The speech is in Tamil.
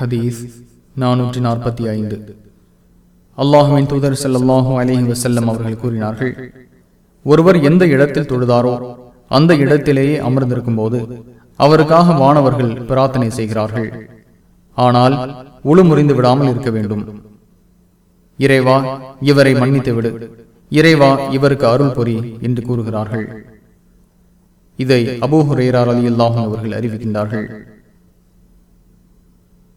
ஹதீஸ் நானூற்றி நாற்பத்தி ஐந்து. அல்லாஹுவின் தூதர் ஸல்லல்லாஹு அலைஹி வசல்லம் அவர்கள் கூறினார்கள் ஒருவர் எந்த இடத்தில் தொழுதாரோ அந்த இடத்திலேயே அமர்ந்திருக்கும் போது அவருக்காக மாணவர்கள் பிரார்த்தனை செய்கிறார்கள். ஆனால் உளு முறிந்து விடாமல் இருக்க வேண்டும். இறைவா இவரை மன்னித்து விடு. இறைவா இவருக்கு அருள் பொறி என்று கூறுகிறார்கள். இதை அபூ அலி அல்லாஹும் அவர்கள் அறிவிக்கின்றார்கள்.